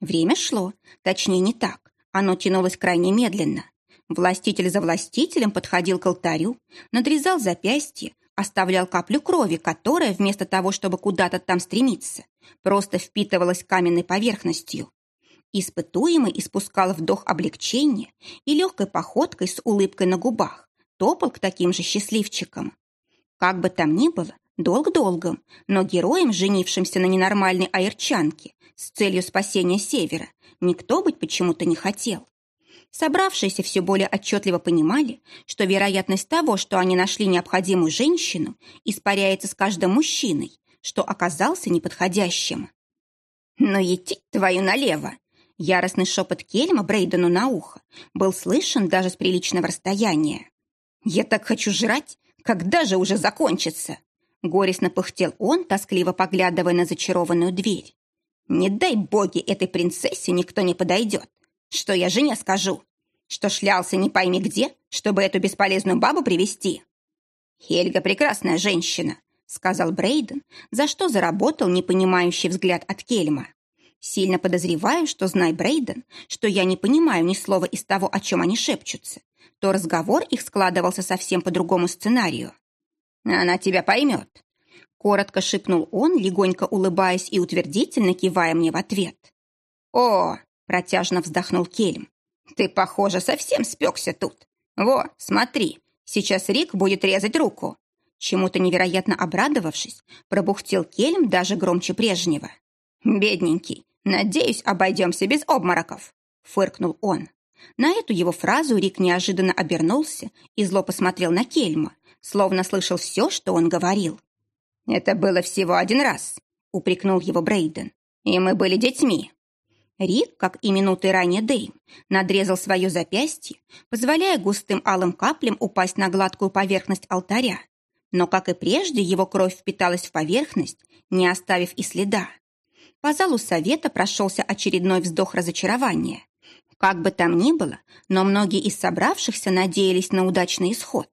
Время шло, точнее не так, оно тянулось крайне медленно. Властитель за властителем подходил к алтарю, надрезал запястье, оставлял каплю крови, которая, вместо того, чтобы куда-то там стремиться, просто впитывалась каменной поверхностью. Испытуемый испускал вдох облегчения и легкой походкой с улыбкой на губах топал к таким же счастливчикам. Как бы там ни было, долг долгом, но героям, женившимся на ненормальной аэрчанке с целью спасения Севера, никто быть почему-то не хотел. Собравшиеся все более отчетливо понимали, что вероятность того, что они нашли необходимую женщину, испаряется с каждым мужчиной, что оказался неподходящим. «Но идти твою налево!» Яростный шепот Кельма Брейдену на ухо был слышен даже с приличного расстояния. «Я так хочу жрать! Когда же уже закончится?» Горестно пыхтел он, тоскливо поглядывая на зачарованную дверь. «Не дай боги этой принцессе никто не подойдет. Что я жене скажу? Что шлялся не пойми где, чтобы эту бесполезную бабу привести? «Хельга прекрасная женщина», — сказал Брейден, за что заработал непонимающий взгляд от Кельма. Сильно подозреваю, что, знай Брейден, что я не понимаю ни слова из того, о чем они шепчутся, то разговор их складывался совсем по другому сценарию. «Она тебя поймет», — коротко шепнул он, легонько улыбаясь и утвердительно кивая мне в ответ. «О!» — протяжно вздохнул Кельм. «Ты, похоже, совсем спекся тут. Во, смотри, сейчас Рик будет резать руку». Чему-то невероятно обрадовавшись, пробухтел Кельм даже громче прежнего. «Бедненький, надеюсь, обойдемся без обмороков», — фыркнул он. На эту его фразу Рик неожиданно обернулся и зло посмотрел на Кельма, словно слышал все, что он говорил. «Это было всего один раз», — упрекнул его Брейден. «И мы были детьми». Рик, как и минуты ранее Дэйм, надрезал свое запястье, позволяя густым алым каплям упасть на гладкую поверхность алтаря. Но, как и прежде, его кровь впиталась в поверхность, не оставив и следа. По залу совета прошелся очередной вздох разочарования. Как бы там ни было, но многие из собравшихся надеялись на удачный исход.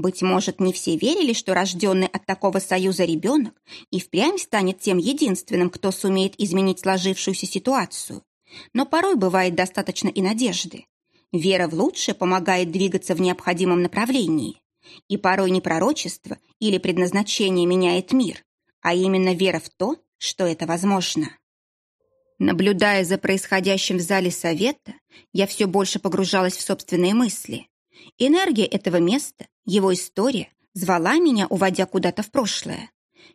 Быть может, не все верили, что рожденный от такого союза ребенок и впрямь станет тем единственным, кто сумеет изменить сложившуюся ситуацию. Но порой бывает достаточно и надежды. Вера в лучшее помогает двигаться в необходимом направлении. И порой не пророчество или предназначение меняет мир, а именно вера в то, что это возможно. Наблюдая за происходящим в зале совета, я все больше погружалась в собственные мысли. Энергия этого места, его история, звала меня, уводя куда-то в прошлое.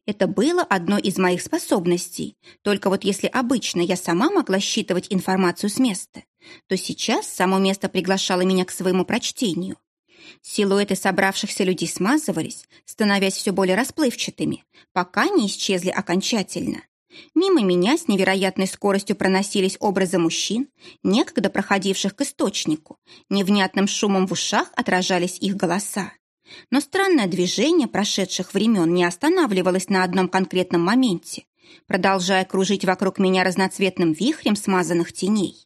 Это было одной из моих способностей. Только вот если обычно я сама могла считывать информацию с места, то сейчас само место приглашало меня к своему прочтению. Силуэты собравшихся людей смазывались, становясь все более расплывчатыми, пока не исчезли окончательно. Мимо меня с невероятной скоростью проносились образы мужчин, некогда проходивших к источнику. Невнятным шумом в ушах отражались их голоса. Но странное движение прошедших времен не останавливалось на одном конкретном моменте, продолжая кружить вокруг меня разноцветным вихрем смазанных теней.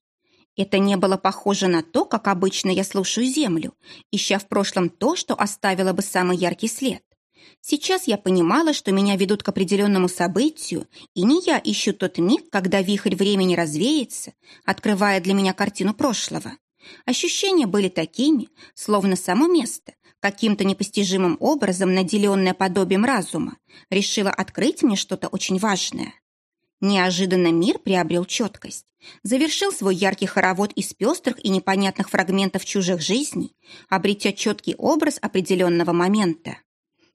Это не было похоже на то, как обычно я слушаю землю, ища в прошлом то, что оставило бы самый яркий след. Сейчас я понимала, что меня ведут к определенному событию, и не я ищу тот миг, когда вихрь времени развеется, открывая для меня картину прошлого. Ощущения были такими, словно само место, каким-то непостижимым образом наделенное подобием разума, решило открыть мне что-то очень важное. Неожиданно мир приобрел четкость, завершил свой яркий хоровод из пестрых и непонятных фрагментов чужих жизней, обретя четкий образ определенного момента.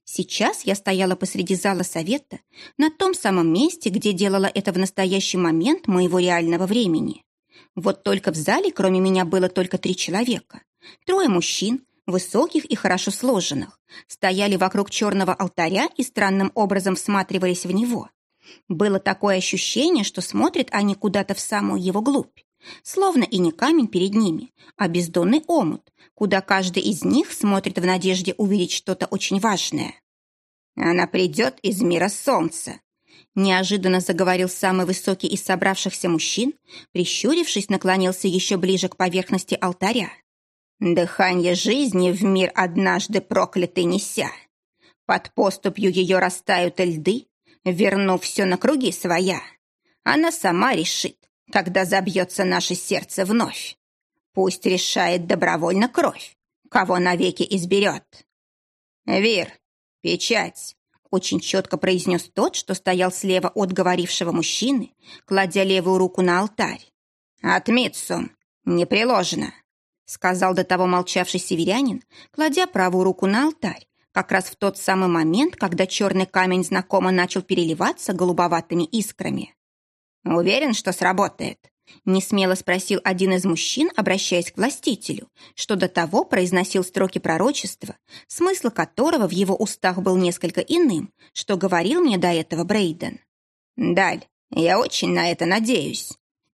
Сейчас я стояла посреди зала совета, на том самом месте, где делала это в настоящий момент моего реального времени. Вот только в зале кроме меня было только три человека. Трое мужчин, высоких и хорошо сложенных, стояли вокруг черного алтаря и странным образом всматривались в него. Было такое ощущение, что смотрят они куда-то в самую его глубь. Словно и не камень перед ними, а бездонный омут, куда каждый из них смотрит в надежде увидеть что-то очень важное. «Она придет из мира солнца», — неожиданно заговорил самый высокий из собравшихся мужчин, прищурившись, наклонился еще ближе к поверхности алтаря. «Дыхание жизни в мир однажды проклятый неся. Под поступью ее растают льды, вернув все на круги своя. Она сама решит, когда забьется наше сердце вновь. Пусть решает добровольно кровь, кого навеки изберет. Вир, печать, очень четко произнес тот, что стоял слева от говорившего мужчины, кладя левую руку на алтарь. «От Митсум, не приложено», — сказал до того молчавший северянин, кладя правую руку на алтарь, как раз в тот самый момент, когда черный камень знакомо начал переливаться голубоватыми искрами. «Уверен, что сработает?» Несмело спросил один из мужчин, обращаясь к властителю, что до того произносил строки пророчества, смысл которого в его устах был несколько иным, что говорил мне до этого Брейден. «Даль, я очень на это надеюсь»,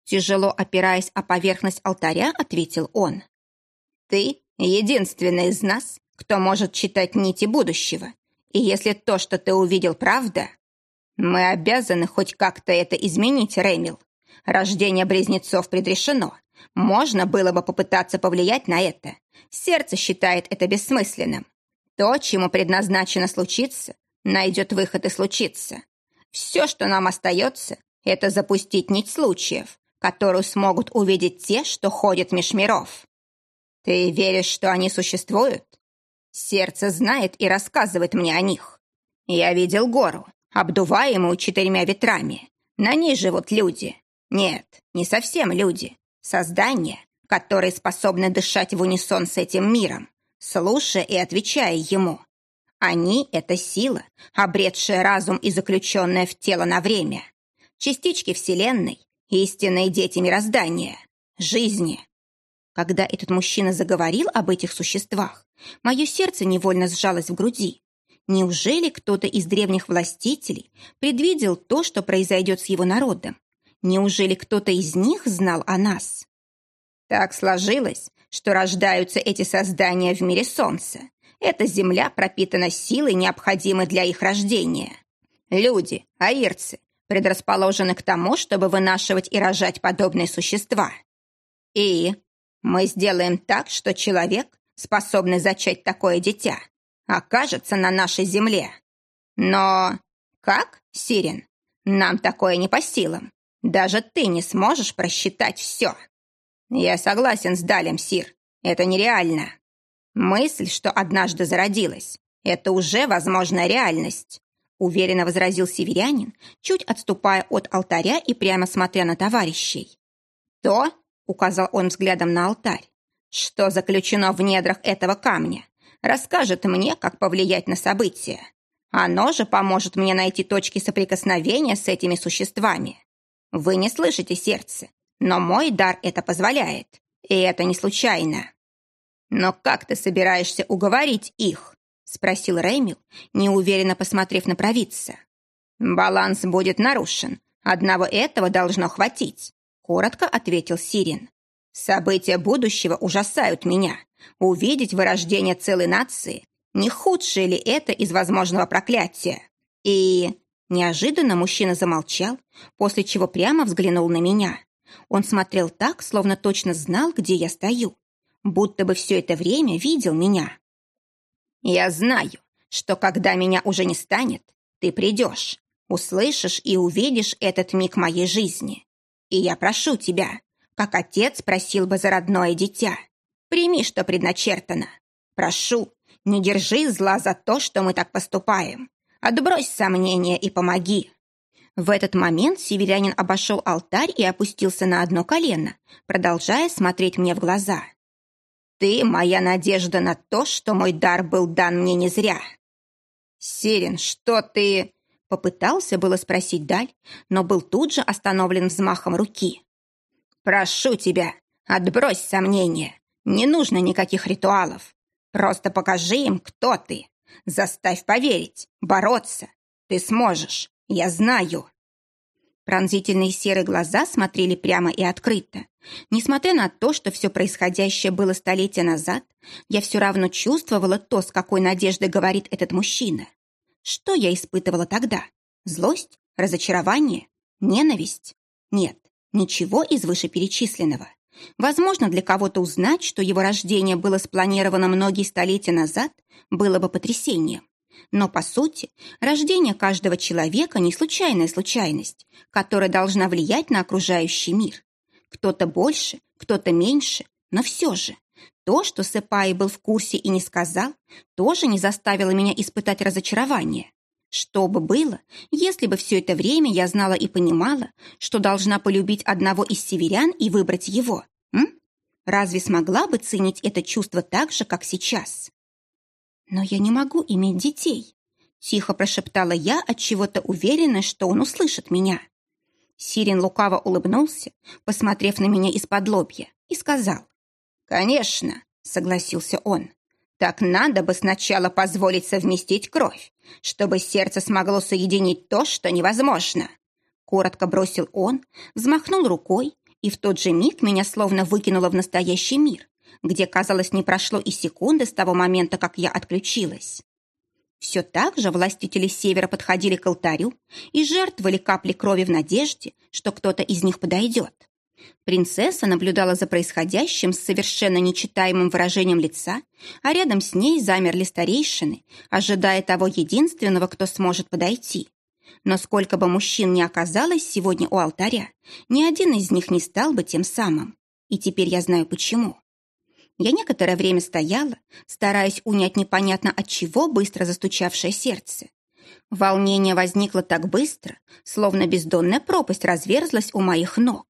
тяжело опираясь о поверхность алтаря, ответил он. «Ты единственный из нас, кто может читать нити будущего, и если то, что ты увидел, правда, мы обязаны хоть как-то это изменить, Рэмил. Рождение близнецов предрешено. Можно было бы попытаться повлиять на это. Сердце считает это бессмысленным. То, чему предназначено случиться, найдет выход и случится. Все, что нам остается, это запустить нить случаев, которую смогут увидеть те, что ходят меж миров. Ты веришь, что они существуют? Сердце знает и рассказывает мне о них. Я видел гору, обдуваемую четырьмя ветрами. На ней живут люди. Нет, не совсем люди. Создания, которые способны дышать в унисон с этим миром, слушая и отвечая ему. Они — это сила, обретшая разум и заключенная в тело на время. Частички Вселенной, истинные дети мироздания, жизни. Когда этот мужчина заговорил об этих существах, мое сердце невольно сжалось в груди. Неужели кто-то из древних властителей предвидел то, что произойдет с его народом, Неужели кто-то из них знал о нас? Так сложилось, что рождаются эти создания в мире Солнца. Эта земля пропитана силой, необходимой для их рождения. Люди, аирцы, предрасположены к тому, чтобы вынашивать и рожать подобные существа. И мы сделаем так, что человек, способный зачать такое дитя, окажется на нашей земле. Но как, Сирен? Нам такое не по силам. Даже ты не сможешь просчитать все. Я согласен с Далем, Сир. Это нереально. Мысль, что однажды зародилась, это уже возможная реальность. Уверенно возразил северянин, чуть отступая от алтаря и прямо смотря на товарищей. То, указал он взглядом на алтарь, что заключено в недрах этого камня, расскажет мне, как повлиять на события. Оно же поможет мне найти точки соприкосновения с этими существами. Вы не слышите сердце, но мой дар это позволяет, и это не случайно. Но как ты собираешься уговорить их? Спросил Рэмил, неуверенно посмотрев на провидца. Баланс будет нарушен. Одного этого должно хватить, коротко ответил Сирин. События будущего ужасают меня. Увидеть вырождение целой нации не худшее ли это из возможного проклятия? И Неожиданно мужчина замолчал, после чего прямо взглянул на меня. Он смотрел так, словно точно знал, где я стою, будто бы все это время видел меня. «Я знаю, что когда меня уже не станет, ты придешь, услышишь и увидишь этот миг моей жизни. И я прошу тебя, как отец просил бы за родное дитя, прими, что предначертано. Прошу, не держи зла за то, что мы так поступаем. Отбрось сомнения и помоги!» В этот момент северянин обошел алтарь и опустился на одно колено, продолжая смотреть мне в глаза. «Ты моя надежда на то, что мой дар был дан мне не зря!» «Сирен, что ты...» Попытался было спросить Даль, но был тут же остановлен взмахом руки. «Прошу тебя, отбрось сомнения. Не нужно никаких ритуалов. Просто покажи им, кто ты. Заставь поверить, бороться. Ты сможешь, я знаю. Пронзительные серые глаза смотрели прямо и открыто. Несмотря на то, что все происходящее было столетия назад, я все равно чувствовала то, с какой надеждой говорит этот мужчина. Что я испытывала тогда? Злость? Разочарование? Ненависть? Нет, ничего из вышеперечисленного. Возможно, для кого-то узнать, что его рождение было спланировано многие столетия назад, было бы потрясением. Но, по сути, рождение каждого человека не случайная случайность, которая должна влиять на окружающий мир. Кто-то больше, кто-то меньше, но все же. То, что Сэпай был в курсе и не сказал, тоже не заставило меня испытать разочарование. Что бы было, если бы все это время я знала и понимала, что должна полюбить одного из северян и выбрать его? М? Разве смогла бы ценить это чувство так же, как сейчас? Но я не могу иметь детей, тихо прошептала я, от чего-то уверенная, что он услышит меня. Сирин лукаво улыбнулся, посмотрев на меня из-под лобья, и сказал. «Конечно», — согласился он. «Так надо бы сначала позволить совместить кровь, чтобы сердце смогло соединить то, что невозможно». Коротко бросил он, взмахнул рукой, и в тот же миг меня словно выкинуло в настоящий мир, где, казалось, не прошло и секунды с того момента, как я отключилась. Все так же властители Севера подходили к алтарю и жертвовали капли крови в надежде, что кто-то из них подойдет. Принцесса наблюдала за происходящим с совершенно нечитаемым выражением лица, а рядом с ней замерли старейшины, ожидая того единственного, кто сможет подойти. Но сколько бы мужчин ни оказалось сегодня у алтаря, ни один из них не стал бы тем самым. И теперь я знаю почему. Я некоторое время стояла, стараясь унять непонятно от чего быстро застучавшее сердце. Волнение возникло так быстро, словно бездонная пропасть разверзлась у моих ног,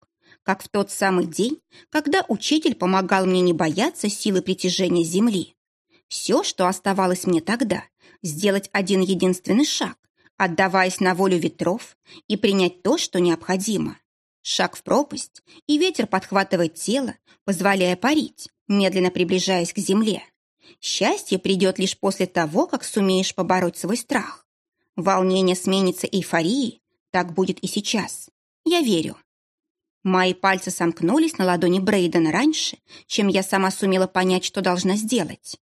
как в тот самый день, когда учитель помогал мне не бояться силы притяжения Земли. Все, что оставалось мне тогда, сделать один единственный шаг, отдаваясь на волю ветров и принять то, что необходимо. Шаг в пропасть, и ветер подхватывает тело, позволяя парить, медленно приближаясь к земле. Счастье придет лишь после того, как сумеешь побороть свой страх. Волнение сменится эйфорией, так будет и сейчас. Я верю. Мои пальцы сомкнулись на ладони Брейдена раньше, чем я сама сумела понять, что должна сделать.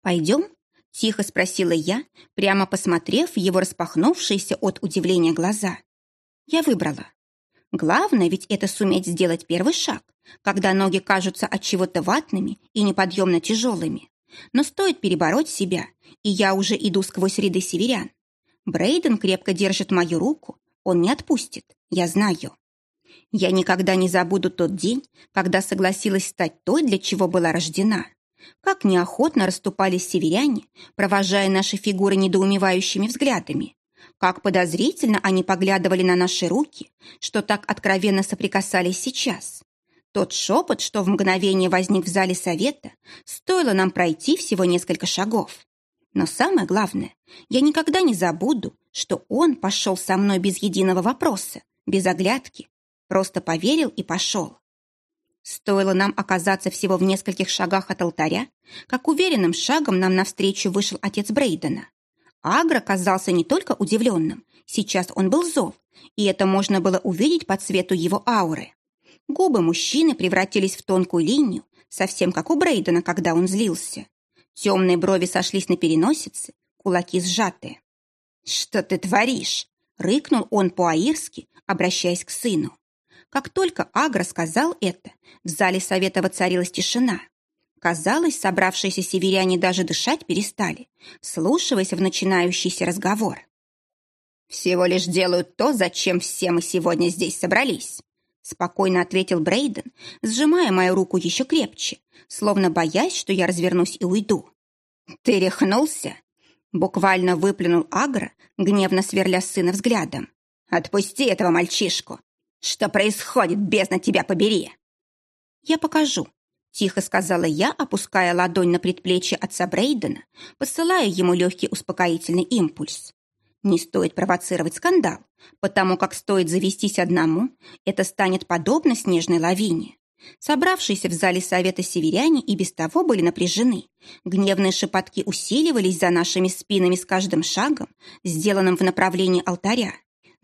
«Пойдем?» – тихо спросила я, прямо посмотрев его распахнувшиеся от удивления глаза. Я выбрала. Главное ведь это суметь сделать первый шаг, когда ноги кажутся от чего-то ватными и неподъемно тяжелыми. Но стоит перебороть себя, и я уже иду сквозь ряды северян. Брейден крепко держит мою руку, он не отпустит, я знаю. Я никогда не забуду тот день, когда согласилась стать той, для чего была рождена. Как неохотно расступались северяне, провожая наши фигуры недоумевающими взглядами. Как подозрительно они поглядывали на наши руки, что так откровенно соприкасались сейчас. Тот шепот, что в мгновение возник в зале совета, стоило нам пройти всего несколько шагов. Но самое главное, я никогда не забуду, что он пошел со мной без единого вопроса, без оглядки, просто поверил и пошел. Стоило нам оказаться всего в нескольких шагах от алтаря, как уверенным шагом нам навстречу вышел отец Брейдена. Агра казался не только удивленным, сейчас он был зол, и это можно было увидеть по цвету его ауры. Губы мужчины превратились в тонкую линию, совсем как у Брейдена, когда он злился. Темные брови сошлись на переносице, кулаки сжаты. «Что ты творишь?» — рыкнул он по-аирски, обращаясь к сыну. Как только Агра сказал это, в зале совета воцарилась тишина. Казалось, собравшиеся северяне даже дышать перестали, слушаясь в начинающийся разговор. «Всего лишь делают то, зачем все мы сегодня здесь собрались. Спокойно ответил Брейден, сжимая мою руку еще крепче, словно боясь, что я развернусь и уйду. «Ты рехнулся?» Буквально выплюнул Агра, гневно сверля сына взглядом. «Отпусти этого мальчишку! Что происходит, бездна тебя побери!» «Я покажу», — тихо сказала я, опуская ладонь на предплечье отца Брейдена, посылая ему легкий успокоительный импульс. Не стоит провоцировать скандал, потому как стоит завестись одному, это станет подобно снежной лавине. Собравшиеся в зале совета северяне и без того были напряжены. Гневные шепотки усиливались за нашими спинами с каждым шагом, сделанным в направлении алтаря.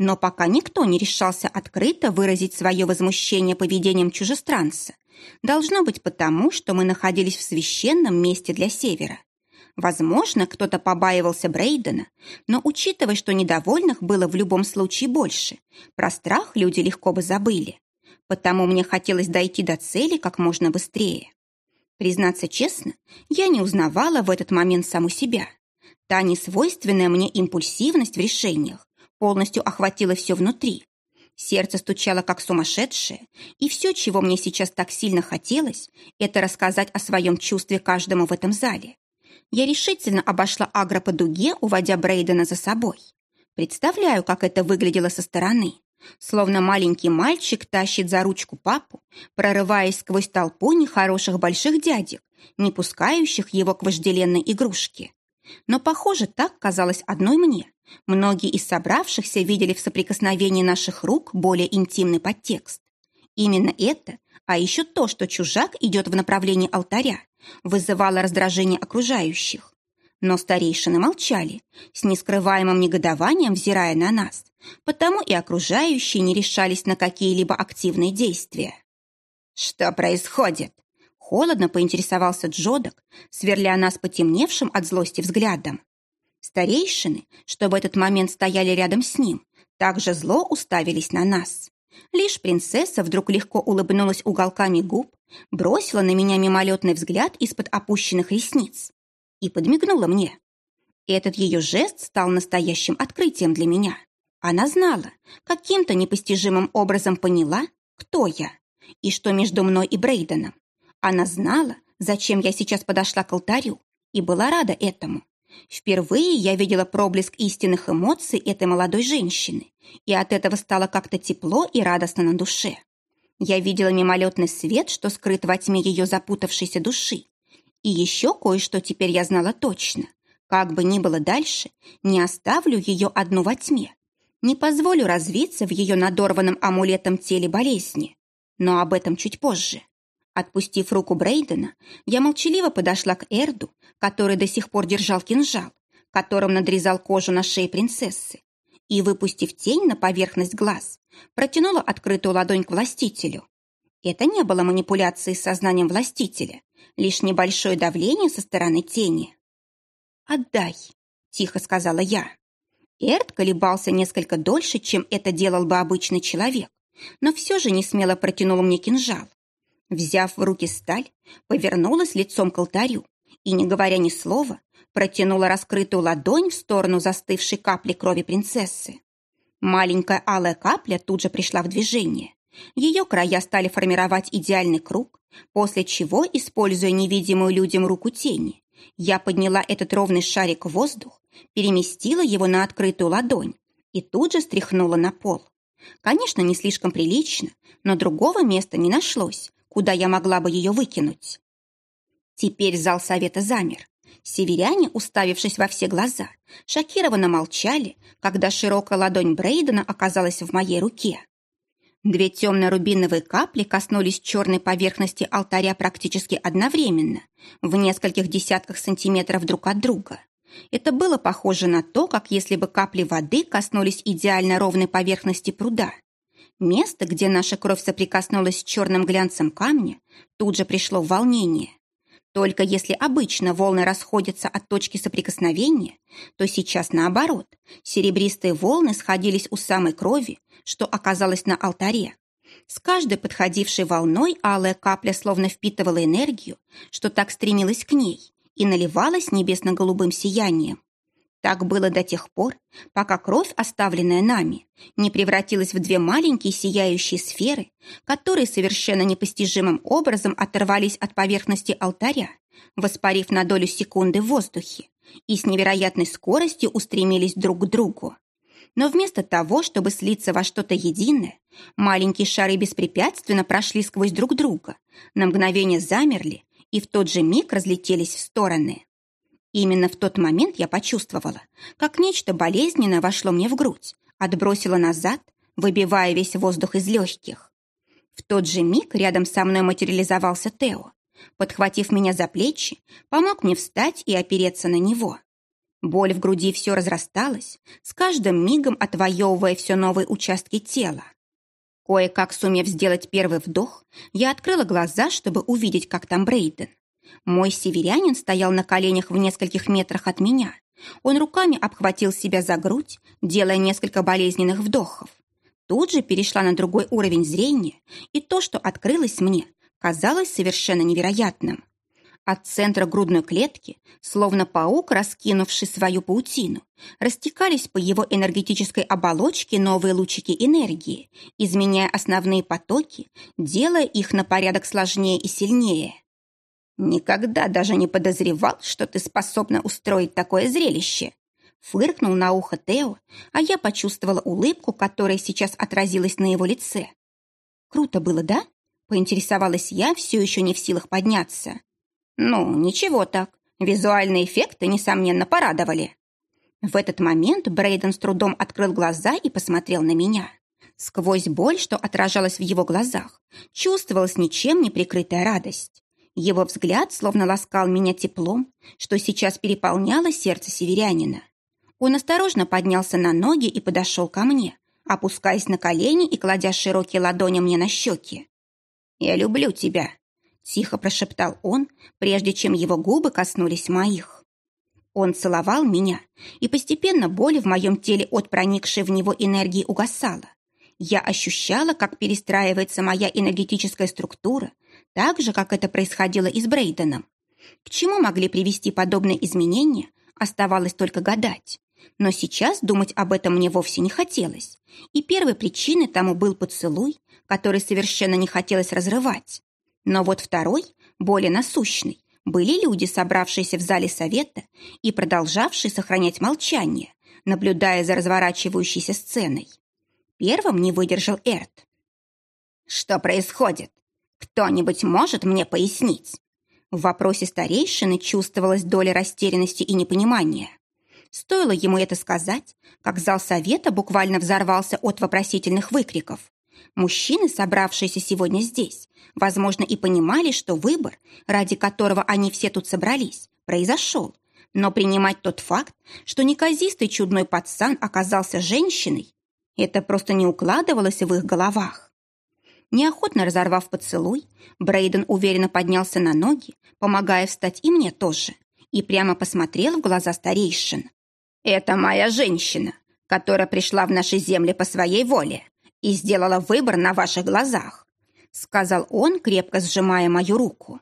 Но пока никто не решался открыто выразить свое возмущение поведением чужестранца. Должно быть потому, что мы находились в священном месте для севера. Возможно, кто-то побаивался Брейдена, но учитывая, что недовольных было в любом случае больше, про страх люди легко бы забыли. Потому мне хотелось дойти до цели как можно быстрее. Признаться честно, я не узнавала в этот момент саму себя. Та несвойственная мне импульсивность в решениях полностью охватила все внутри. Сердце стучало как сумасшедшее, и все, чего мне сейчас так сильно хотелось, это рассказать о своем чувстве каждому в этом зале. Я решительно обошла Агро по дуге, уводя Брейдена за собой. Представляю, как это выглядело со стороны. Словно маленький мальчик тащит за ручку папу, прорываясь сквозь толпу нехороших больших дядек, не пускающих его к вожделенной игрушке. Но, похоже, так казалось одной мне. Многие из собравшихся видели в соприкосновении наших рук более интимный подтекст. Именно это, а еще то, что чужак идет в направлении алтаря, вызывало раздражение окружающих. Но старейшины молчали, с нескрываемым негодованием взирая на нас, потому и окружающие не решались на какие-либо активные действия. «Что происходит?» Холодно поинтересовался Джодок, сверля нас потемневшим от злости взглядом. Старейшины, что в этот момент стояли рядом с ним, также зло уставились на нас. Лишь принцесса вдруг легко улыбнулась уголками губ, бросила на меня мимолетный взгляд из-под опущенных ресниц и подмигнула мне. Этот ее жест стал настоящим открытием для меня. Она знала, каким-то непостижимым образом поняла, кто я и что между мной и Брейденом. Она знала, зачем я сейчас подошла к алтарю, и была рада этому. Впервые я видела проблеск истинных эмоций этой молодой женщины, и от этого стало как-то тепло и радостно на душе. Я видела мимолетный свет, что скрыт во тьме ее запутавшейся души. И еще кое-что теперь я знала точно. Как бы ни было дальше, не оставлю ее одну во тьме. Не позволю развиться в ее надорванном амулетом теле болезни. Но об этом чуть позже. Отпустив руку Брейдена, я молчаливо подошла к Эрду, который до сих пор держал кинжал, которым надрезал кожу на шее принцессы, и, выпустив тень на поверхность глаз, протянула открытую ладонь к властителю. Это не было манипуляцией с сознанием властителя, лишь небольшое давление со стороны тени. «Отдай», — тихо сказала я. Эрд колебался несколько дольше, чем это делал бы обычный человек, но все же не смело протянул мне кинжал. Взяв в руки сталь, повернулась лицом к алтарю и, не говоря ни слова, протянула раскрытую ладонь в сторону застывшей капли крови принцессы. Маленькая алая капля тут же пришла в движение. Ее края стали формировать идеальный круг, после чего, используя невидимую людям руку тени, я подняла этот ровный шарик в воздух, переместила его на открытую ладонь и тут же стряхнула на пол. Конечно, не слишком прилично, но другого места не нашлось, куда я могла бы ее выкинуть. Теперь зал совета замер. Северяне, уставившись во все глаза, шокированно молчали, когда широкая ладонь Брейдена оказалась в моей руке. Две темно-рубиновые капли коснулись черной поверхности алтаря практически одновременно, в нескольких десятках сантиметров друг от друга. Это было похоже на то, как если бы капли воды коснулись идеально ровной поверхности пруда. Место, где наша кровь соприкоснулась с черным глянцем камня, тут же пришло волнение. Только если обычно волны расходятся от точки соприкосновения, то сейчас наоборот. Серебристые волны сходились у самой крови, что оказалось на алтаре. С каждой подходившей волной алая капля словно впитывала энергию, что так стремилась к ней, и наливалась небесно-голубым сиянием. Так было до тех пор, пока кровь, оставленная нами, не превратилась в две маленькие сияющие сферы, которые совершенно непостижимым образом оторвались от поверхности алтаря, воспарив на долю секунды в воздухе, и с невероятной скоростью устремились друг к другу. Но вместо того, чтобы слиться во что-то единое, маленькие шары беспрепятственно прошли сквозь друг друга, на мгновение замерли и в тот же миг разлетелись в стороны. Именно в тот момент я почувствовала, как нечто болезненное вошло мне в грудь, отбросило назад, выбивая весь воздух из легких. В тот же миг рядом со мной материализовался Тео. Подхватив меня за плечи, помог мне встать и опереться на него. Боль в груди все разрасталась, с каждым мигом отвоевывая все новые участки тела. Кое-как сумев сделать первый вдох, я открыла глаза, чтобы увидеть, как там Брейден. Мой северянин стоял на коленях в нескольких метрах от меня. Он руками обхватил себя за грудь, делая несколько болезненных вдохов. Тут же перешла на другой уровень зрения, и то, что открылось мне, казалось совершенно невероятным. От центра грудной клетки, словно паук, раскинувший свою паутину, растекались по его энергетической оболочке новые лучики энергии, изменяя основные потоки, делая их на порядок сложнее и сильнее. «Никогда даже не подозревал, что ты способна устроить такое зрелище!» Фыркнул на ухо Тео, а я почувствовала улыбку, которая сейчас отразилась на его лице. «Круто было, да?» — поинтересовалась я, все еще не в силах подняться. «Ну, ничего так. Визуальные эффекты, несомненно, порадовали». В этот момент Брейден с трудом открыл глаза и посмотрел на меня. Сквозь боль, что отражалась в его глазах, чувствовалась ничем не прикрытая радость. Его взгляд словно ласкал меня теплом, что сейчас переполняло сердце северянина. Он осторожно поднялся на ноги и подошел ко мне, опускаясь на колени и кладя широкие ладони мне на щеки. «Я люблю тебя», — тихо прошептал он, прежде чем его губы коснулись моих. Он целовал меня, и постепенно боль в моем теле от проникшей в него энергии угасала. Я ощущала, как перестраивается моя энергетическая структура, так же, как это происходило и с Брейденом. К чему могли привести подобные изменения, оставалось только гадать. Но сейчас думать об этом мне вовсе не хотелось. И первой причиной тому был поцелуй, который совершенно не хотелось разрывать. Но вот второй, более насущный, были люди, собравшиеся в зале совета и продолжавшие сохранять молчание, наблюдая за разворачивающейся сценой. Первым не выдержал Эрт. «Что происходит? Кто-нибудь может мне пояснить?» В вопросе старейшины чувствовалась доля растерянности и непонимания. Стоило ему это сказать, как зал совета буквально взорвался от вопросительных выкриков. Мужчины, собравшиеся сегодня здесь, возможно, и понимали, что выбор, ради которого они все тут собрались, произошел. Но принимать тот факт, что неказистый чудной пацан оказался женщиной, это просто не укладывалось в их головах. Неохотно разорвав поцелуй, Брейден уверенно поднялся на ноги, помогая встать и мне тоже, и прямо посмотрел в глаза старейшин. «Это моя женщина, которая пришла в наши земли по своей воле и сделала выбор на ваших глазах», сказал он, крепко сжимая мою руку.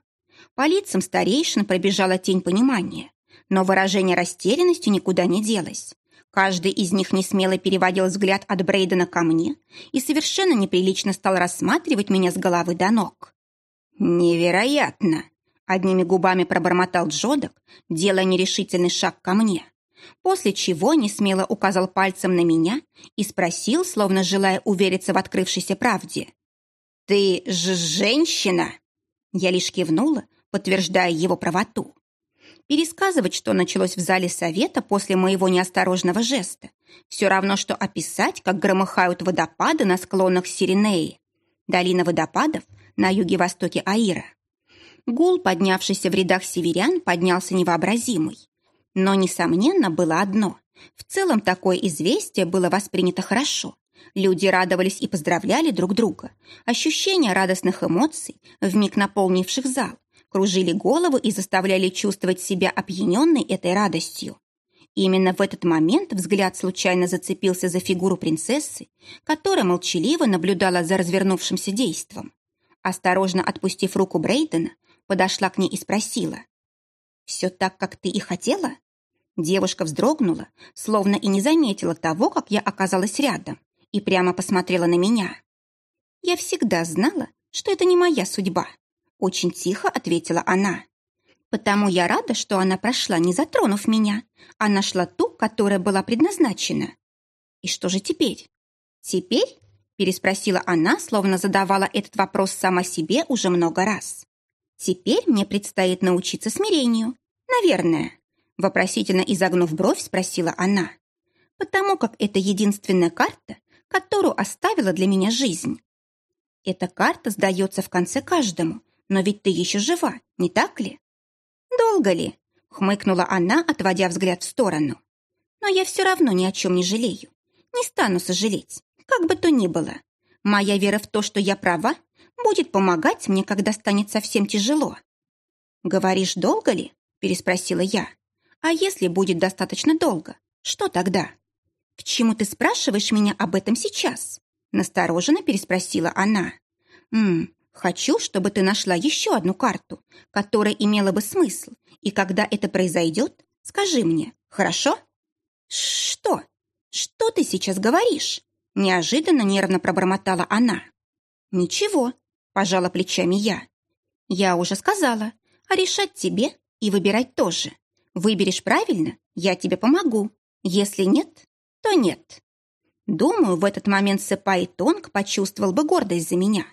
По лицам старейшин пробежала тень понимания, но выражение растерянности никуда не делось. Каждый из них несмело переводил взгляд от Брейдена ко мне и совершенно неприлично стал рассматривать меня с головы до ног. «Невероятно!» — одними губами пробормотал Джодок, делая нерешительный шаг ко мне после чего несмело указал пальцем на меня и спросил, словно желая увериться в открывшейся правде. «Ты же женщина?» Я лишь кивнула, подтверждая его правоту. Пересказывать, что началось в зале совета после моего неосторожного жеста, все равно, что описать, как громыхают водопады на склонах Сиренеи, долина водопадов на юге-востоке Аира. Гул, поднявшийся в рядах северян, поднялся невообразимый. Но, несомненно, было одно. В целом, такое известие было воспринято хорошо. Люди радовались и поздравляли друг друга. Ощущения радостных эмоций, вмиг наполнивших зал, кружили голову и заставляли чувствовать себя опьяненной этой радостью. Именно в этот момент взгляд случайно зацепился за фигуру принцессы, которая молчаливо наблюдала за развернувшимся действом. Осторожно отпустив руку Брейдена, подошла к ней и спросила. «Все так, как ты и хотела?» Девушка вздрогнула, словно и не заметила того, как я оказалась рядом, и прямо посмотрела на меня. «Я всегда знала, что это не моя судьба», — очень тихо ответила она. «Потому я рада, что она прошла, не затронув меня, а нашла ту, которая была предназначена. И что же теперь?» «Теперь?» — переспросила она, словно задавала этот вопрос сама себе уже много раз. «Теперь мне предстоит научиться смирению. Наверное». Вопросительно изогнув бровь, спросила она. «Потому как это единственная карта, которую оставила для меня жизнь. Эта карта сдается в конце каждому, но ведь ты еще жива, не так ли?» «Долго ли?» — хмыкнула она, отводя взгляд в сторону. «Но я все равно ни о чем не жалею. Не стану сожалеть, как бы то ни было. Моя вера в то, что я права, будет помогать мне, когда станет совсем тяжело». «Говоришь, долго ли?» — переспросила я. А если будет достаточно долго, что тогда? К чему ты спрашиваешь меня об этом сейчас? Настороженно переспросила она. Мм, Хочу, чтобы ты нашла еще одну карту, которая имела бы смысл, и когда это произойдет, скажи мне, хорошо? Что? Что ты сейчас говоришь? Неожиданно нервно пробормотала она. Ничего, пожала плечами я. Я уже сказала, а решать тебе и выбирать тоже. Выберешь правильно, я тебе помогу. Если нет, то нет. Думаю, в этот момент Сэпай Тонг почувствовал бы гордость за меня.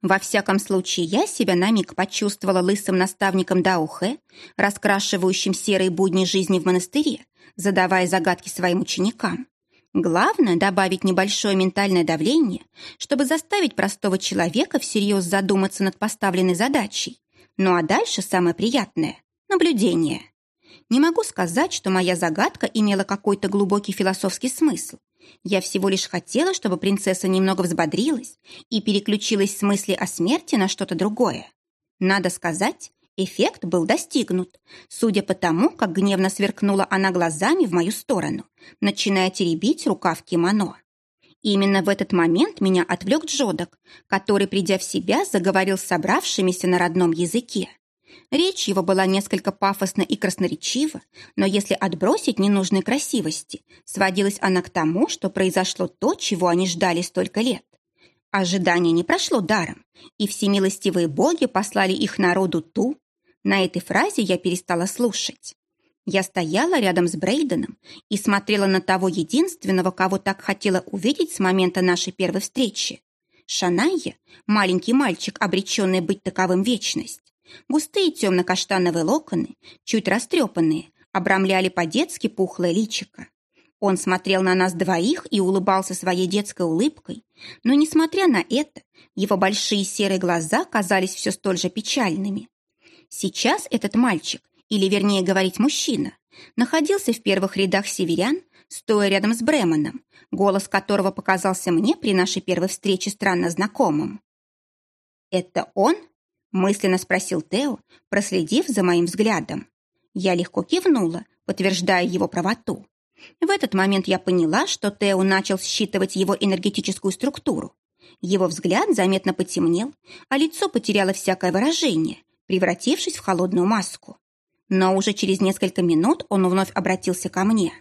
Во всяком случае, я себя на миг почувствовала лысым наставником Даухе, раскрашивающим серые будни жизни в монастыре, задавая загадки своим ученикам. Главное – добавить небольшое ментальное давление, чтобы заставить простого человека всерьез задуматься над поставленной задачей. Ну а дальше самое приятное – наблюдение. Не могу сказать, что моя загадка имела какой-то глубокий философский смысл. Я всего лишь хотела, чтобы принцесса немного взбодрилась и переключилась с мысли о смерти на что-то другое. Надо сказать, эффект был достигнут, судя по тому, как гневно сверкнула она глазами в мою сторону, начиная теребить рукав кимоно. Именно в этот момент меня отвлек Джодок, который, придя в себя, заговорил с собравшимися на родном языке. Речь его была несколько пафосна и красноречива, но если отбросить ненужной красивости, сводилась она к тому, что произошло то, чего они ждали столько лет. Ожидание не прошло даром, и всемилостивые боги послали их народу ту. На этой фразе я перестала слушать. Я стояла рядом с Брейденом и смотрела на того единственного, кого так хотела увидеть с момента нашей первой встречи. Шанайя, маленький мальчик, обреченный быть таковым вечность. Густые темно-каштановые локоны, чуть растрепанные, обрамляли по-детски пухлое личико. Он смотрел на нас двоих и улыбался своей детской улыбкой, но, несмотря на это, его большие серые глаза казались все столь же печальными. Сейчас этот мальчик, или вернее говорить мужчина, находился в первых рядах северян, стоя рядом с Бремоном, голос которого показался мне при нашей первой встрече странно знакомым. «Это он?» Мысленно спросил Тео, проследив за моим взглядом. Я легко кивнула, подтверждая его правоту. В этот момент я поняла, что Тео начал считывать его энергетическую структуру. Его взгляд заметно потемнел, а лицо потеряло всякое выражение, превратившись в холодную маску. Но уже через несколько минут он вновь обратился ко мне.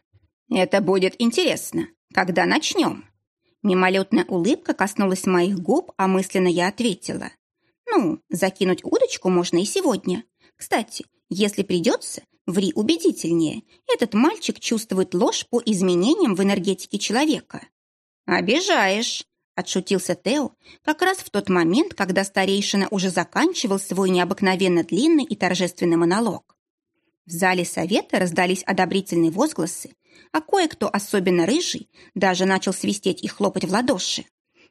«Это будет интересно. Когда начнем?» Мимолетная улыбка коснулась моих губ, а мысленно я ответила. Ну, закинуть удочку можно и сегодня. Кстати, если придется, ври убедительнее. Этот мальчик чувствует ложь по изменениям в энергетике человека. «Обижаешь», — отшутился Тео, как раз в тот момент, когда старейшина уже заканчивал свой необыкновенно длинный и торжественный монолог. В зале совета раздались одобрительные возгласы, а кое-кто, особенно рыжий, даже начал свистеть и хлопать в ладоши.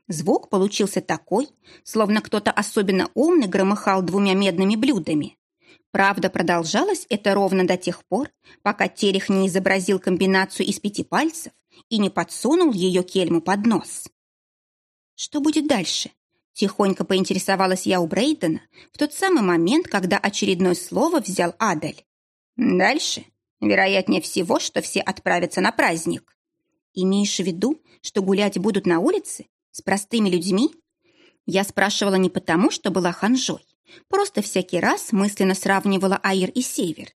Звук получился такой, словно кто-то особенно умный громыхал двумя медными блюдами. Правда, продолжалось это ровно до тех пор, пока Терех не изобразил комбинацию из пяти пальцев и не подсунул ее кельму под нос. Что будет дальше? Тихонько поинтересовалась я у Брейдена в тот самый момент, когда очередное слово взял Адель. Дальше? Вероятнее всего, что все отправятся на праздник. Имеешь в виду, что гулять будут на улице? С простыми людьми? Я спрашивала не потому, что была ханжой. Просто всякий раз мысленно сравнивала Аир и Север.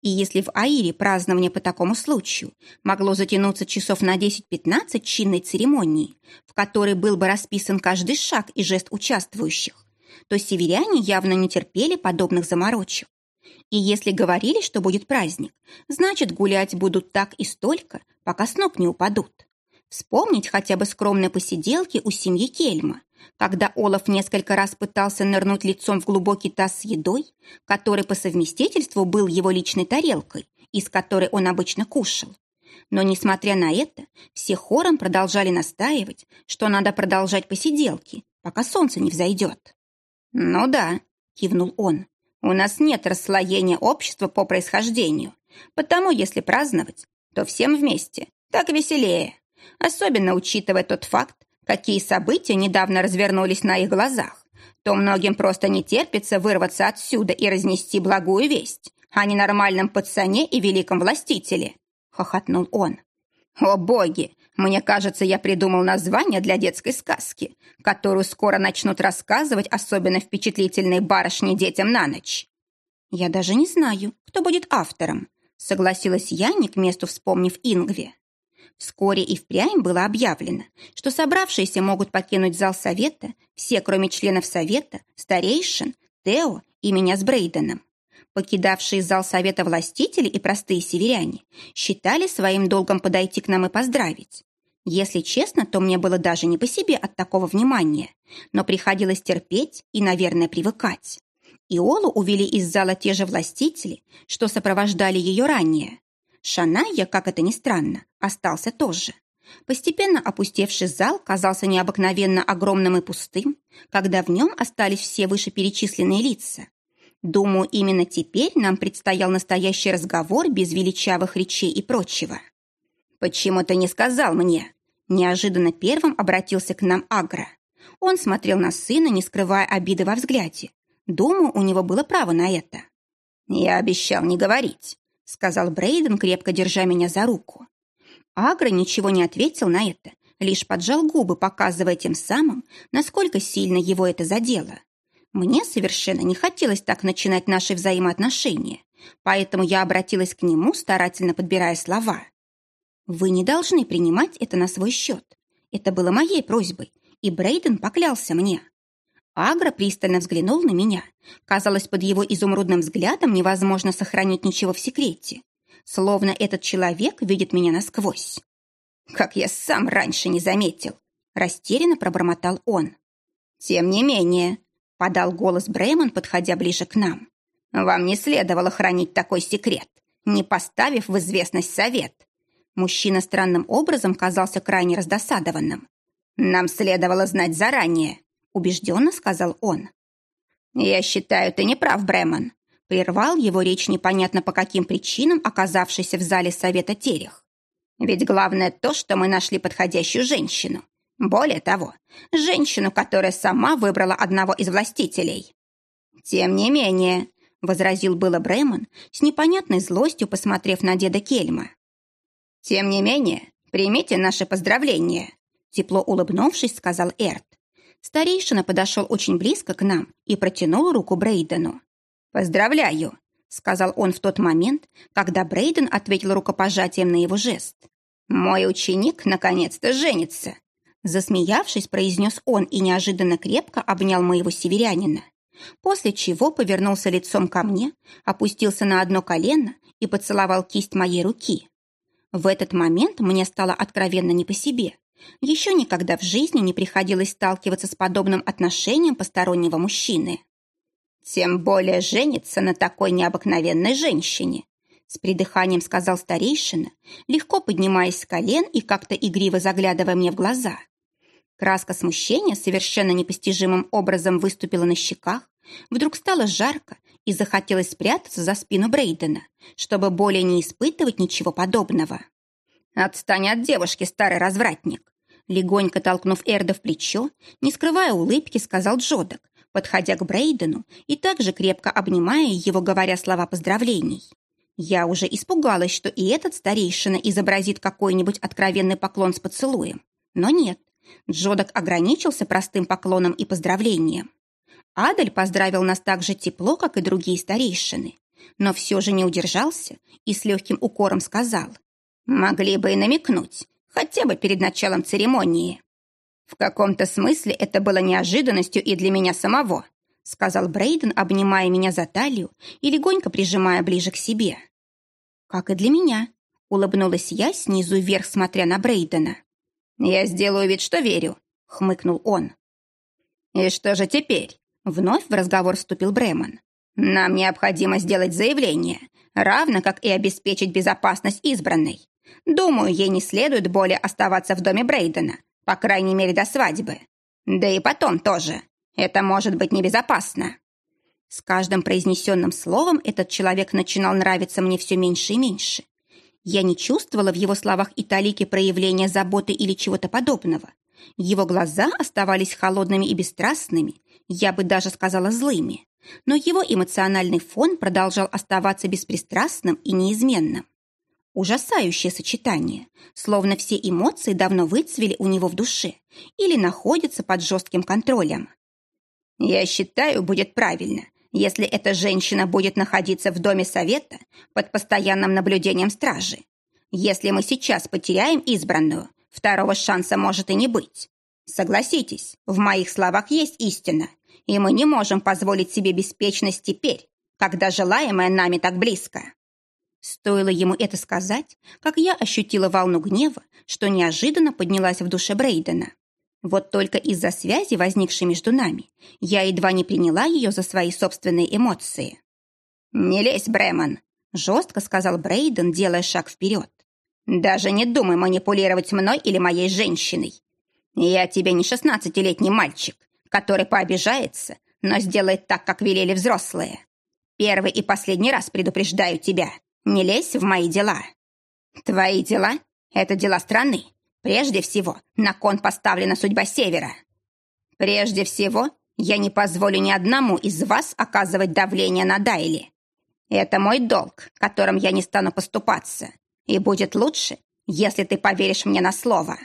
И если в Аире празднование по такому случаю могло затянуться часов на 10-15 чинной церемонии, в которой был бы расписан каждый шаг и жест участвующих, то северяне явно не терпели подобных заморочек. И если говорили, что будет праздник, значит, гулять будут так и столько, пока с ног не упадут. Вспомнить хотя бы скромные посиделки у семьи Кельма, когда Олаф несколько раз пытался нырнуть лицом в глубокий таз с едой, который по совместительству был его личной тарелкой, из которой он обычно кушал. Но, несмотря на это, все хором продолжали настаивать, что надо продолжать посиделки, пока солнце не взойдет. «Ну да», — кивнул он, — «у нас нет расслоения общества по происхождению, потому если праздновать, то всем вместе, так веселее» особенно учитывая тот факт, какие события недавно развернулись на их глазах, то многим просто не терпится вырваться отсюда и разнести благую весть о ненормальном пацане и великом властителе», — хохотнул он. «О боги! Мне кажется, я придумал название для детской сказки, которую скоро начнут рассказывать особенно впечатлительные барышни детям на ночь. Я даже не знаю, кто будет автором, согласилась я, не к месту вспомнив Ингве. Вскоре и впрямь было объявлено, что собравшиеся могут покинуть зал совета, все, кроме членов совета, старейшин, Тео и меня с Брейденом. Покидавшие зал совета властители и простые северяне считали своим долгом подойти к нам и поздравить. Если честно, то мне было даже не по себе от такого внимания, но приходилось терпеть и, наверное, привыкать. Иолу увели из зала те же властители, что сопровождали ее ранее. Шаная, как это ни странно, остался тоже. Постепенно опустевший зал казался необыкновенно огромным и пустым, когда в нем остались все вышеперечисленные лица. Думаю, именно теперь нам предстоял настоящий разговор без величавых речей и прочего. «Почему ты не сказал мне?» Неожиданно первым обратился к нам Агра. Он смотрел на сына, не скрывая обиды во взгляде. Думаю, у него было право на это. «Я обещал не говорить», — сказал Брейден, крепко держа меня за руку. Агра ничего не ответил на это, лишь поджал губы, показывая тем самым, насколько сильно его это задело. Мне совершенно не хотелось так начинать наши взаимоотношения, поэтому я обратилась к нему, старательно подбирая слова. «Вы не должны принимать это на свой счет. Это было моей просьбой, и Брейден поклялся мне. Агра пристально взглянул на меня. Казалось, под его изумрудным взглядом невозможно сохранить ничего в секрете. Словно этот человек видит меня насквозь. «Как я сам раньше не заметил!» Растерянно пробормотал он. «Тем не менее», — подал голос Бреймон, подходя ближе к нам. «Вам не следовало хранить такой секрет, не поставив в известность совет». Мужчина странным образом казался крайне раздосадованным. «Нам следовало знать заранее убежденно сказал он. «Я считаю, ты не прав, Бремон», прервал его речь непонятно по каким причинам, оказавшийся в зале совета Терех. «Ведь главное то, что мы нашли подходящую женщину. Более того, женщину, которая сама выбрала одного из властителей». «Тем не менее», — возразил было Бремон, с непонятной злостью посмотрев на деда Кельма. «Тем не менее, примите наши поздравления», — тепло улыбнувшись, сказал Эрт. Старейшина подошел очень близко к нам и протянул руку Брейдену. «Поздравляю!» — сказал он в тот момент, когда Брейден ответил рукопожатием на его жест. «Мой ученик наконец-то женится!» Засмеявшись, произнес он и неожиданно крепко обнял моего северянина, после чего повернулся лицом ко мне, опустился на одно колено и поцеловал кисть моей руки. В этот момент мне стало откровенно не по себе, еще никогда в жизни не приходилось сталкиваться с подобным отношением постороннего мужчины. Тем более жениться на такой необыкновенной женщине, с придыханием сказал старейшина, легко поднимаясь с колен и как-то игриво заглядывая мне в глаза. Краска смущения совершенно непостижимым образом выступила на щеках, вдруг стало жарко и захотелось спрятаться за спину Брейдена, чтобы более не испытывать ничего подобного. «Отстань от девушки, старый развратник!» Легонько толкнув Эрда в плечо, не скрывая улыбки, сказал Джодок, подходя к Брейдену и также крепко обнимая его, говоря слова поздравлений. Я уже испугалась, что и этот старейшина изобразит какой-нибудь откровенный поклон с поцелуем. Но нет, Джодок ограничился простым поклоном и поздравлением. Адель поздравил нас так же тепло, как и другие старейшины, но все же не удержался и с легким укором сказал. «Могли бы и намекнуть, хотя бы перед началом церемонии. В каком-то смысле это было неожиданностью и для меня самого, сказал Брейден, обнимая меня за талию и легонько прижимая ближе к себе. Как и для меня, улыбнулась я снизу вверх, смотря на Брейдена. Я сделаю вид, что верю, хмыкнул он. И что же теперь? Вновь в разговор вступил Бремон. Нам необходимо сделать заявление, равно как и обеспечить безопасность избранной. Думаю, ей не следует более оставаться в доме Брейдена, по крайней мере, до свадьбы. Да и потом тоже. Это может быть небезопасно. С каждым произнесенным словом этот человек начинал нравиться мне все меньше и меньше. Я не чувствовала в его словах и талики проявления заботы или чего-то подобного. Его глаза оставались холодными и бесстрастными, я бы даже сказала злыми. Но его эмоциональный фон продолжал оставаться беспристрастным и неизменным. Ужасающее сочетание, словно все эмоции давно выцвели у него в душе или находятся под жестким контролем. «Я считаю, будет правильно, если эта женщина будет находиться в доме совета под постоянным наблюдением стражи. Если мы сейчас потеряем избранную, второго шанса может и не быть. Согласитесь, в моих словах есть истина, и мы не можем позволить себе беспечность теперь, когда желаемое нами так близко. Стоило ему это сказать, как я ощутила волну гнева, что неожиданно поднялась в душе Брейдена. Вот только из-за связи, возникшей между нами, я едва не приняла ее за свои собственные эмоции. «Не лезь, Бремон!» – жестко сказал Брейден, делая шаг вперед. «Даже не думай манипулировать мной или моей женщиной. Я тебе не шестнадцатилетний мальчик, который пообижается, но сделает так, как велели взрослые. Первый и последний раз предупреждаю тебя. Не лезь в мои дела. Твои дела — это дела страны. Прежде всего, на кон поставлена судьба Севера. Прежде всего, я не позволю ни одному из вас оказывать давление на Дайли. Это мой долг, которым я не стану поступаться. И будет лучше, если ты поверишь мне на слово.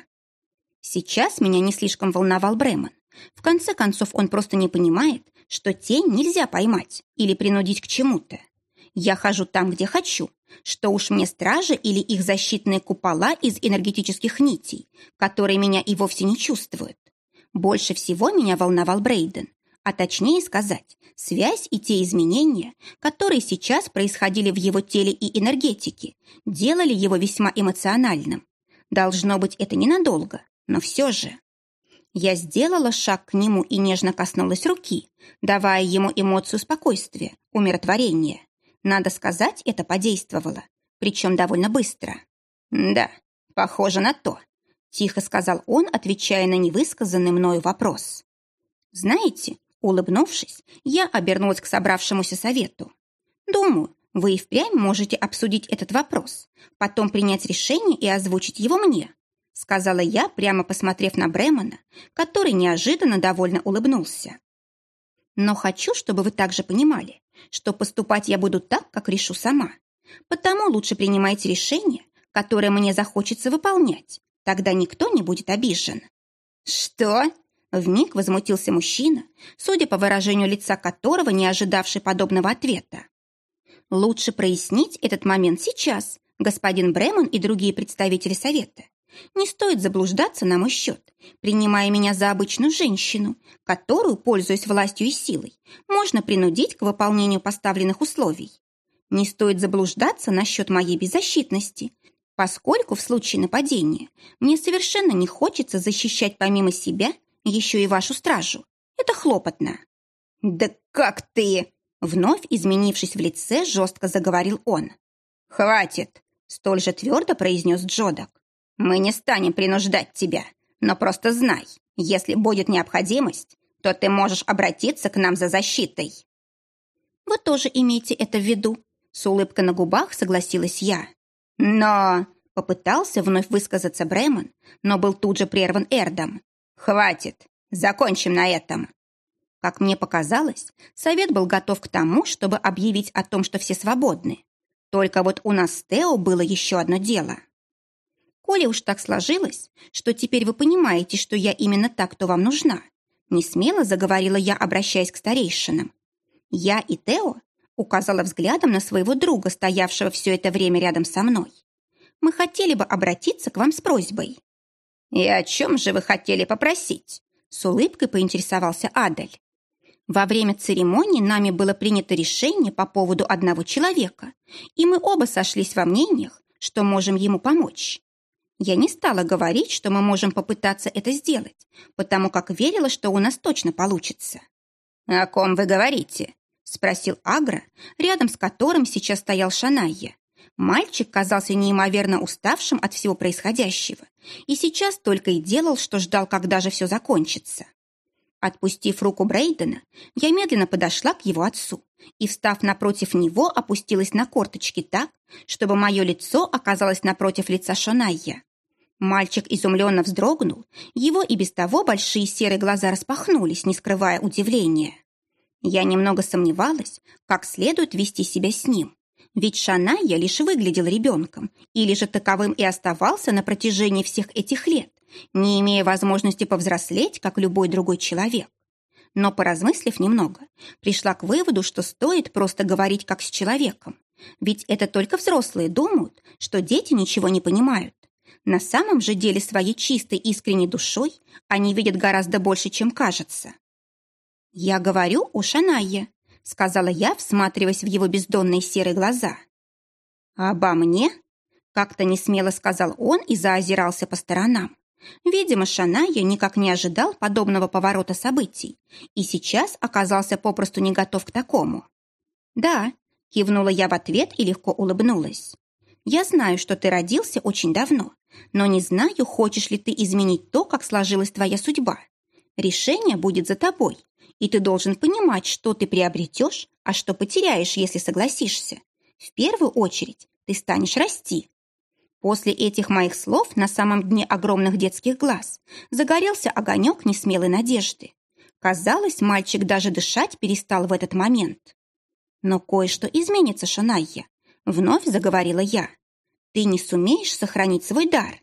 Сейчас меня не слишком волновал Бремон. В конце концов, он просто не понимает, что тень нельзя поймать или принудить к чему-то. Я хожу там, где хочу, что уж мне стражи или их защитные купола из энергетических нитей, которые меня и вовсе не чувствуют. Больше всего меня волновал Брейден, а точнее сказать, связь и те изменения, которые сейчас происходили в его теле и энергетике, делали его весьма эмоциональным. Должно быть, это ненадолго, но все же. Я сделала шаг к нему и нежно коснулась руки, давая ему эмоцию спокойствия, умиротворения. Надо сказать, это подействовало, причем довольно быстро. «Да, похоже на то», — тихо сказал он, отвечая на невысказанный мною вопрос. «Знаете, улыбнувшись, я обернулась к собравшемуся совету. Думаю, вы и впрямь можете обсудить этот вопрос, потом принять решение и озвучить его мне», сказала я, прямо посмотрев на Бремона, который неожиданно довольно улыбнулся. «Но хочу, чтобы вы также понимали, что поступать я буду так, как решу сама. Потому лучше принимайте решение, которое мне захочется выполнять. Тогда никто не будет обижен». «Что?» Вмиг возмутился мужчина, судя по выражению лица которого, не ожидавший подобного ответа. «Лучше прояснить этот момент сейчас, господин Бремон и другие представители совета. Не стоит заблуждаться на мой счет, принимая меня за обычную женщину, которую, пользуясь властью и силой, можно принудить к выполнению поставленных условий. Не стоит заблуждаться насчет моей беззащитности, поскольку в случае нападения мне совершенно не хочется защищать помимо себя еще и вашу стражу. Это хлопотно. «Да как ты?» Вновь изменившись в лице, жестко заговорил он. «Хватит!» Столь же твердо произнес Джодок. Мы не станем принуждать тебя, но просто знай, если будет необходимость, то ты можешь обратиться к нам за защитой». «Вы тоже имеете это в виду?» С улыбкой на губах согласилась я. «Но...» — попытался вновь высказаться Бремон, но был тут же прерван Эрдом. «Хватит! Закончим на этом!» Как мне показалось, совет был готов к тому, чтобы объявить о том, что все свободны. Только вот у нас с Тео было еще одно дело — Коли уж так сложилось, что теперь вы понимаете, что я именно так, кто вам нужна, не смело заговорила я, обращаясь к старейшинам. Я и Тео указала взглядом на своего друга, стоявшего все это время рядом со мной. Мы хотели бы обратиться к вам с просьбой. «И о чем же вы хотели попросить?» С улыбкой поинтересовался Адель. Во время церемонии нами было принято решение по поводу одного человека, и мы оба сошлись во мнениях, что можем ему помочь. Я не стала говорить, что мы можем попытаться это сделать, потому как верила, что у нас точно получится. «О ком вы говорите?» — спросил Агра, рядом с которым сейчас стоял Шанайя. Мальчик казался неимоверно уставшим от всего происходящего и сейчас только и делал, что ждал, когда же все закончится. Отпустив руку Брейдена, я медленно подошла к его отцу и, встав напротив него, опустилась на корточки так, чтобы мое лицо оказалось напротив лица Шанайя. Мальчик изумленно вздрогнул, его и без того большие серые глаза распахнулись, не скрывая удивления. Я немного сомневалась, как следует вести себя с ним, Ведь Шаная лишь выглядел ребенком, или же таковым и оставался на протяжении всех этих лет, не имея возможности повзрослеть, как любой другой человек. Но, поразмыслив немного, пришла к выводу, что стоит просто говорить как с человеком. Ведь это только взрослые думают, что дети ничего не понимают. На самом же деле своей чистой искренней душой они видят гораздо больше, чем кажется. «Я говорю о Шанайе», — сказала я, всматриваясь в его бездонные серые глаза. «Обо мне?» — как-то несмело сказал он и заозирался по сторонам. Видимо, Шаная никак не ожидал подобного поворота событий и сейчас оказался попросту не готов к такому. «Да», — кивнула я в ответ и легко улыбнулась. «Я знаю, что ты родился очень давно, но не знаю, хочешь ли ты изменить то, как сложилась твоя судьба. Решение будет за тобой, и ты должен понимать, что ты приобретешь, а что потеряешь, если согласишься. В первую очередь ты станешь расти, После этих моих слов на самом дне огромных детских глаз загорелся огонек несмелой надежды. Казалось, мальчик даже дышать перестал в этот момент. Но кое-что изменится, Шанайя. Вновь заговорила я. Ты не сумеешь сохранить свой дар.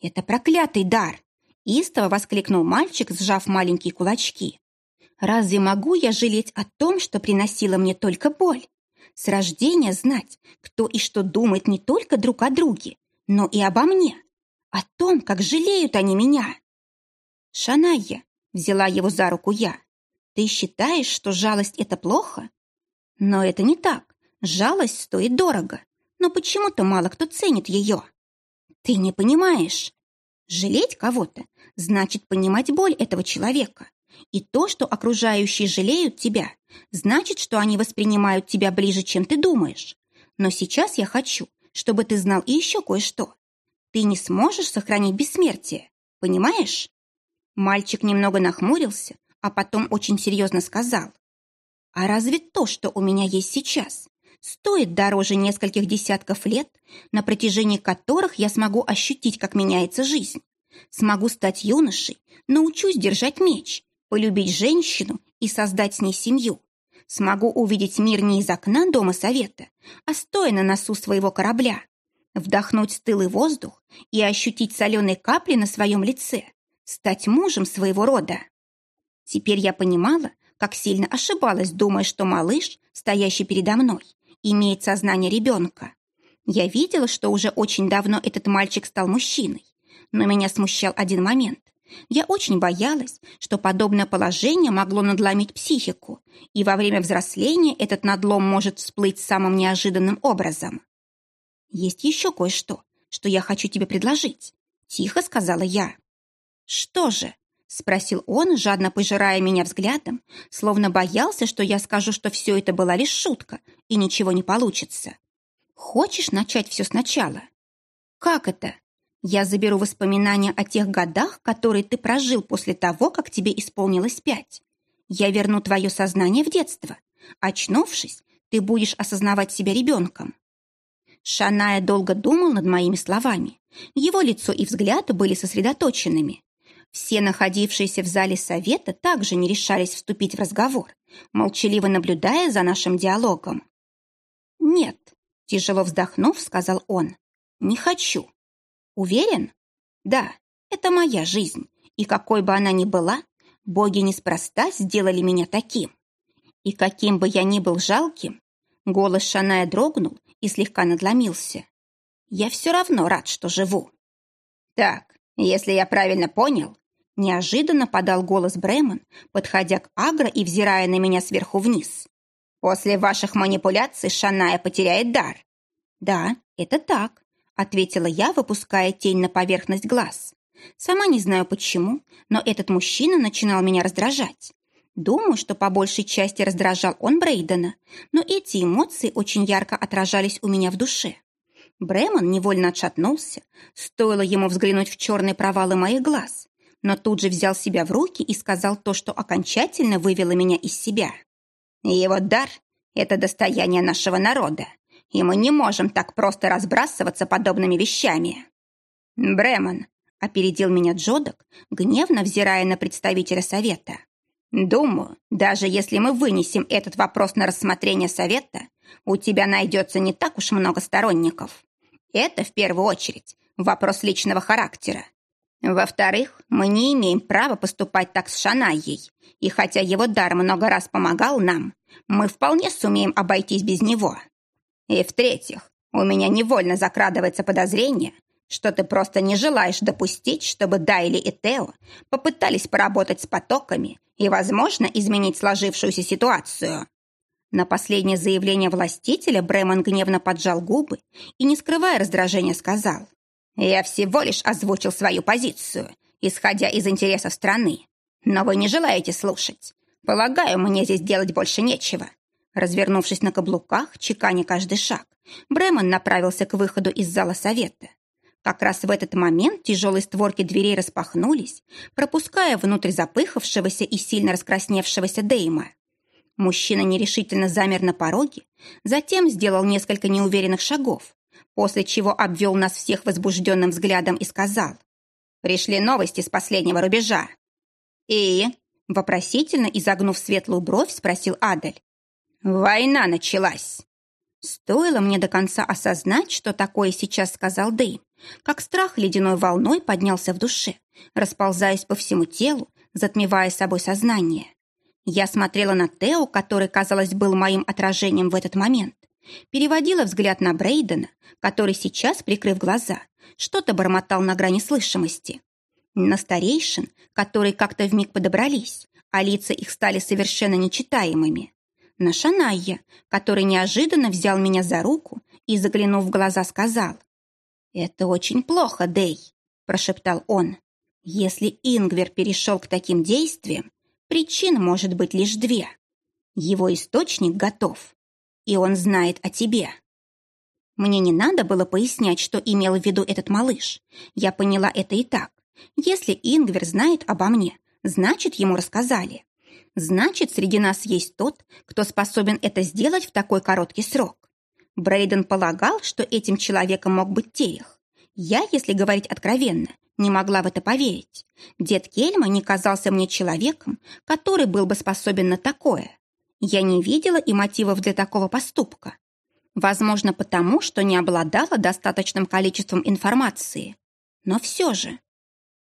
Это проклятый дар! Истово воскликнул мальчик, сжав маленькие кулачки. Разве могу я жалеть о том, что приносило мне только боль? С рождения знать, кто и что думает не только друг о друге, но и обо мне. О том, как жалеют они меня. Шаная, взяла его за руку я. Ты считаешь, что жалость — это плохо? Но это не так. Жалость стоит дорого. Но почему-то мало кто ценит ее. Ты не понимаешь. Жалеть кого-то значит понимать боль этого человека. И то, что окружающие жалеют тебя, значит, что они воспринимают тебя ближе, чем ты думаешь. Но сейчас я хочу, чтобы ты знал и еще кое-что. Ты не сможешь сохранить бессмертие, понимаешь? Мальчик немного нахмурился, а потом очень серьезно сказал. А разве то, что у меня есть сейчас, стоит дороже нескольких десятков лет, на протяжении которых я смогу ощутить, как меняется жизнь? Смогу стать юношей, научусь держать меч, полюбить женщину и создать с ней семью. Смогу увидеть мир не из окна дома совета, а стоя на носу своего корабля, вдохнуть стылый воздух и ощутить соленые капли на своем лице, стать мужем своего рода. Теперь я понимала, как сильно ошибалась, думая, что малыш, стоящий передо мной, имеет сознание ребенка. Я видела, что уже очень давно этот мальчик стал мужчиной, но меня смущал один момент. Я очень боялась, что подобное положение могло надломить психику, и во время взросления этот надлом может всплыть самым неожиданным образом. «Есть еще кое-что, что я хочу тебе предложить», — тихо сказала я. «Что же?» — спросил он, жадно пожирая меня взглядом, словно боялся, что я скажу, что все это была лишь шутка, и ничего не получится. «Хочешь начать все сначала?» «Как это?» Я заберу воспоминания о тех годах, которые ты прожил после того, как тебе исполнилось пять. Я верну твое сознание в детство. Очнувшись, ты будешь осознавать себя ребенком. Шаная долго думал над моими словами. Его лицо и взгляд были сосредоточенными. Все находившиеся в зале совета также не решались вступить в разговор, молчаливо наблюдая за нашим диалогом. «Нет», — тяжело вздохнув, сказал он, — «не хочу. Уверен? Да, это моя жизнь, и какой бы она ни была, боги неспроста сделали меня таким. И каким бы я ни был жалким, голос Шаная дрогнул и слегка надломился. Я все равно рад, что живу. Так, если я правильно понял, неожиданно подал голос Бремен, подходя к Агро и взирая на меня сверху вниз. После ваших манипуляций Шаная потеряет дар. Да, это так ответила я, выпуская тень на поверхность глаз. Сама не знаю почему, но этот мужчина начинал меня раздражать. Думаю, что по большей части раздражал он Брейдена, но эти эмоции очень ярко отражались у меня в душе. Бремон невольно отшатнулся, стоило ему взглянуть в черные провалы моих глаз, но тут же взял себя в руки и сказал то, что окончательно вывело меня из себя. «Его дар — это достояние нашего народа и мы не можем так просто разбрасываться подобными вещами. Бремон, опередил меня Джодок, гневно взирая на представителя совета. Думаю, даже если мы вынесем этот вопрос на рассмотрение совета, у тебя найдется не так уж много сторонников. Это, в первую очередь, вопрос личного характера. Во-вторых, мы не имеем права поступать так с Шанаей, и хотя его дар много раз помогал нам, мы вполне сумеем обойтись без него. И в-третьих, у меня невольно закрадывается подозрение, что ты просто не желаешь допустить, чтобы Дайли и Тео попытались поработать с потоками и, возможно, изменить сложившуюся ситуацию. На последнее заявление властителя Бремон гневно поджал губы и, не скрывая раздражения, сказал, «Я всего лишь озвучил свою позицию, исходя из интересов страны. Но вы не желаете слушать. Полагаю, мне здесь делать больше нечего». Развернувшись на каблуках, чеканя каждый шаг, Бремон направился к выходу из зала совета. Как раз в этот момент тяжелые створки дверей распахнулись, пропуская внутрь запыхавшегося и сильно раскрасневшегося Дейма. Мужчина нерешительно замер на пороге, затем сделал несколько неуверенных шагов, после чего обвел нас всех возбужденным взглядом и сказал «Пришли новости с последнего рубежа». «И?» – вопросительно изогнув светлую бровь, спросил Адель. «Война началась!» Стоило мне до конца осознать, что такое сейчас сказал Дэйм, как страх ледяной волной поднялся в душе, расползаясь по всему телу, затмевая собой сознание. Я смотрела на Тео, который, казалось, был моим отражением в этот момент, переводила взгляд на Брейдена, который сейчас, прикрыв глаза, что-то бормотал на грани слышимости. На старейшин, которые как-то вмиг подобрались, а лица их стали совершенно нечитаемыми на Шанайя, который неожиданно взял меня за руку и, заглянув в глаза, сказал, «Это очень плохо, Дей», – прошептал он. «Если Ингвер перешел к таким действиям, причин может быть лишь две. Его источник готов, и он знает о тебе». Мне не надо было пояснять, что имел в виду этот малыш. Я поняла это и так. Если Ингвер знает обо мне, значит, ему рассказали. Значит, среди нас есть тот, кто способен это сделать в такой короткий срок. Брейден полагал, что этим человеком мог быть Терех. Я, если говорить откровенно, не могла в это поверить. Дед Кельма не казался мне человеком, который был бы способен на такое. Я не видела и мотивов для такого поступка. Возможно, потому, что не обладала достаточным количеством информации. Но все же...